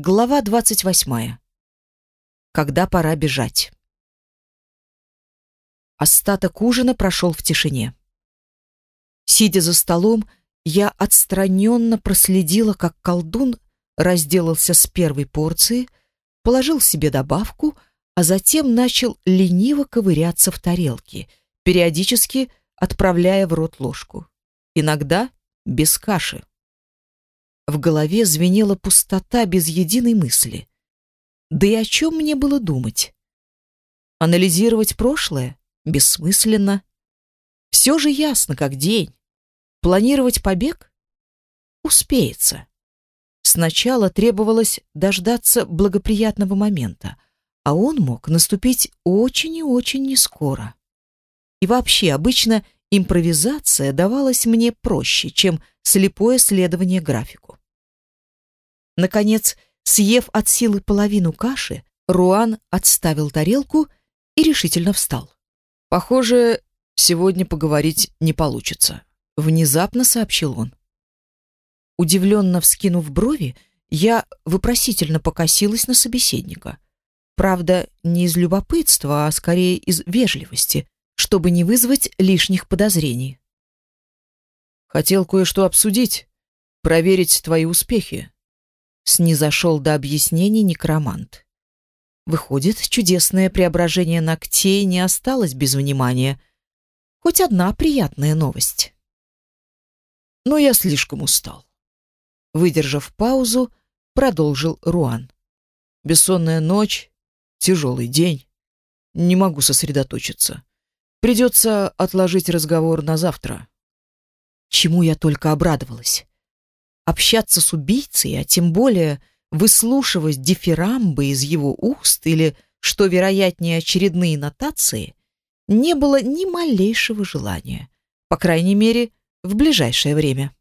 Глава 28. Когда пора бежать. Остаток ужина прошел в тишине. Сидя за столом, я отстраненно проследила, как колдун разделался с первой порции, положил себе добавку, а затем начал лениво ковыряться в тарелке, периодически отправляя в рот ложку. Иногда без каши. В голове звенела пустота без единой мысли. Да и о чем мне было думать? Анализировать прошлое? Бессмысленно. Все же ясно, как день. Планировать побег? Успеется. Сначала требовалось дождаться благоприятного момента, а он мог наступить очень и очень нескоро. И вообще, обычно импровизация давалась мне проще, чем слепое следование графику. Наконец, съев от силы половину каши, Руан отставил тарелку и решительно встал. «Похоже, сегодня поговорить не получится», — внезапно сообщил он. Удивленно вскинув брови, я вопросительно покосилась на собеседника. Правда, не из любопытства, а скорее из вежливости, чтобы не вызвать лишних подозрений. «Хотел кое-что обсудить, проверить твои успехи», снизошел до объяснений некромант. Выходит, чудесное преображение ногтей не осталось без внимания. Хоть одна приятная новость. Но я слишком устал. Выдержав паузу, продолжил Руан. Бессонная ночь, тяжелый день. Не могу сосредоточиться. Придется отложить разговор на завтра. Чему я только обрадовалась общаться с убийцей, а тем более выслушивать дифирамбы из его уст или, что вероятнее, очередные нотации, не было ни малейшего желания, по крайней мере, в ближайшее время.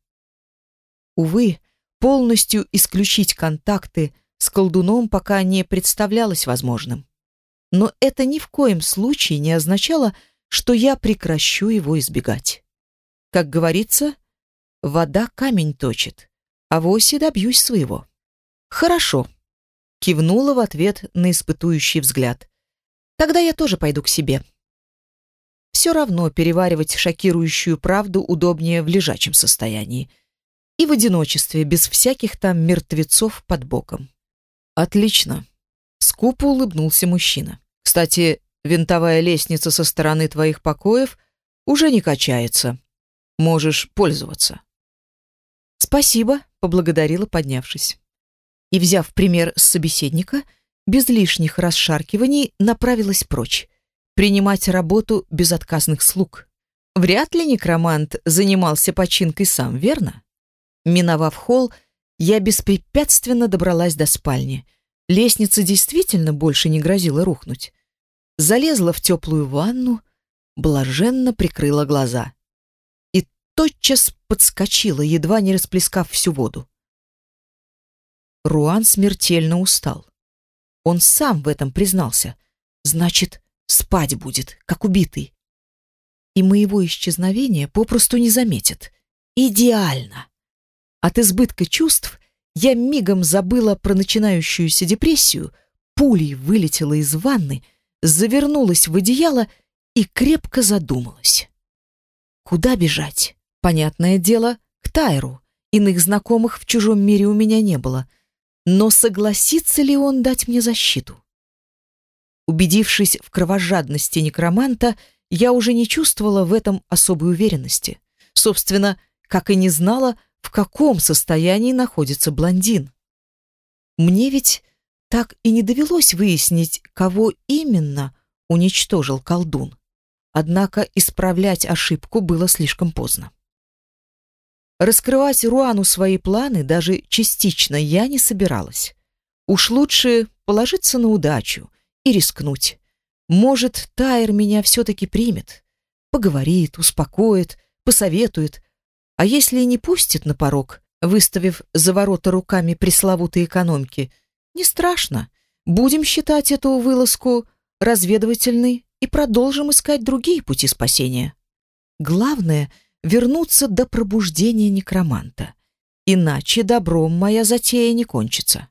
Увы, полностью исключить контакты с колдуном пока не представлялось возможным. Но это ни в коем случае не означало, что я прекращу его избегать. Как говорится, вода камень точит а вовсе добьюсь своего. Хорошо. Кивнула в ответ на испытующий взгляд. Тогда я тоже пойду к себе. Все равно переваривать шокирующую правду удобнее в лежачем состоянии. И в одиночестве, без всяких там мертвецов под боком. Отлично. Скупо улыбнулся мужчина. Кстати, винтовая лестница со стороны твоих покоев уже не качается. Можешь пользоваться. Спасибо, поблагодарила, поднявшись. И, взяв пример с собеседника, без лишних расшаркиваний направилась прочь, принимать работу безотказных слуг. Вряд ли некромант занимался починкой сам, верно? Миновав холл, я беспрепятственно добралась до спальни. Лестница действительно больше не грозила рухнуть. Залезла в теплую ванну, блаженно прикрыла глаза тотчас подскочила, едва не расплескав всю воду. Руан смертельно устал. Он сам в этом признался. Значит, спать будет, как убитый. И моего исчезновения попросту не заметит. Идеально. От избытка чувств я мигом забыла про начинающуюся депрессию, пулей вылетела из ванны, завернулась в одеяло и крепко задумалась. Куда бежать? Понятное дело, к Тайру. Иных знакомых в чужом мире у меня не было. Но согласится ли он дать мне защиту? Убедившись в кровожадности некроманта, я уже не чувствовала в этом особой уверенности. Собственно, как и не знала, в каком состоянии находится блондин. Мне ведь так и не довелось выяснить, кого именно уничтожил колдун. Однако исправлять ошибку было слишком поздно. Раскрывать Руану свои планы даже частично я не собиралась. Уж лучше положиться на удачу и рискнуть. Может, Тайр меня все-таки примет, поговорит, успокоит, посоветует. А если не пустит на порог, выставив за ворота руками пресловутые экономки, не страшно. Будем считать эту вылазку разведывательной и продолжим искать другие пути спасения. Главное — вернуться до пробуждения некроманта. Иначе добром моя затея не кончится.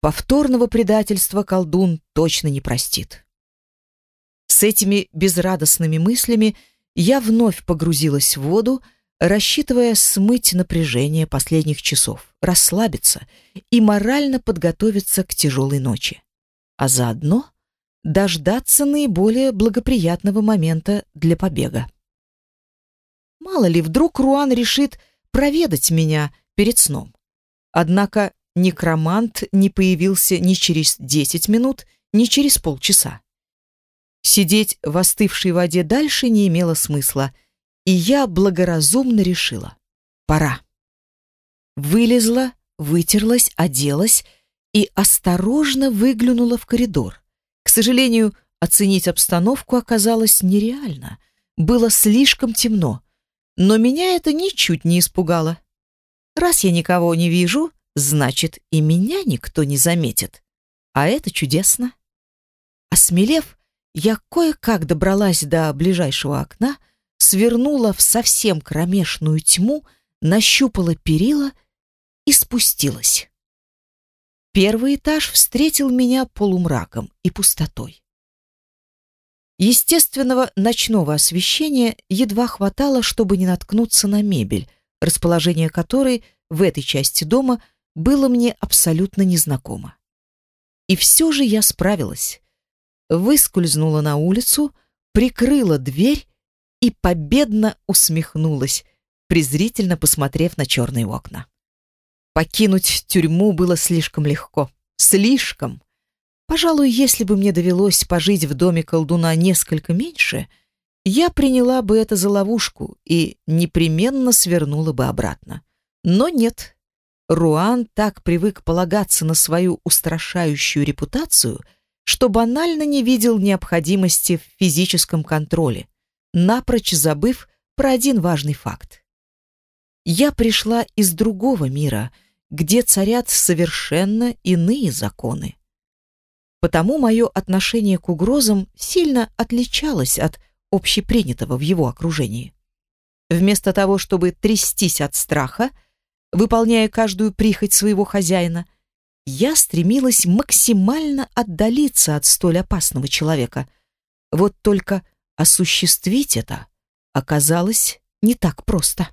Повторного предательства колдун точно не простит. С этими безрадостными мыслями я вновь погрузилась в воду, рассчитывая смыть напряжение последних часов, расслабиться и морально подготовиться к тяжелой ночи, а заодно дождаться наиболее благоприятного момента для побега. Мало ли, вдруг Руан решит проведать меня перед сном. Однако некромант не появился ни через десять минут, ни через полчаса. Сидеть в остывшей воде дальше не имело смысла, и я благоразумно решила. Пора. Вылезла, вытерлась, оделась и осторожно выглянула в коридор. К сожалению, оценить обстановку оказалось нереально. Было слишком темно. Но меня это ничуть не испугало. Раз я никого не вижу, значит, и меня никто не заметит. А это чудесно. Осмелев, я кое-как добралась до ближайшего окна, свернула в совсем кромешную тьму, нащупала перила и спустилась. Первый этаж встретил меня полумраком и пустотой. Естественного ночного освещения едва хватало, чтобы не наткнуться на мебель, расположение которой в этой части дома было мне абсолютно незнакомо. И все же я справилась. Выскользнула на улицу, прикрыла дверь и победно усмехнулась, презрительно посмотрев на черные окна. Покинуть тюрьму было слишком легко. Слишком. Пожалуй, если бы мне довелось пожить в доме колдуна несколько меньше, я приняла бы это за ловушку и непременно свернула бы обратно. Но нет. Руан так привык полагаться на свою устрашающую репутацию, что банально не видел необходимости в физическом контроле, напрочь забыв про один важный факт. Я пришла из другого мира, где царят совершенно иные законы. Потому мое отношение к угрозам сильно отличалось от общепринятого в его окружении. Вместо того, чтобы трястись от страха, выполняя каждую прихоть своего хозяина, я стремилась максимально отдалиться от столь опасного человека. Вот только осуществить это оказалось не так просто.